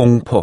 공포.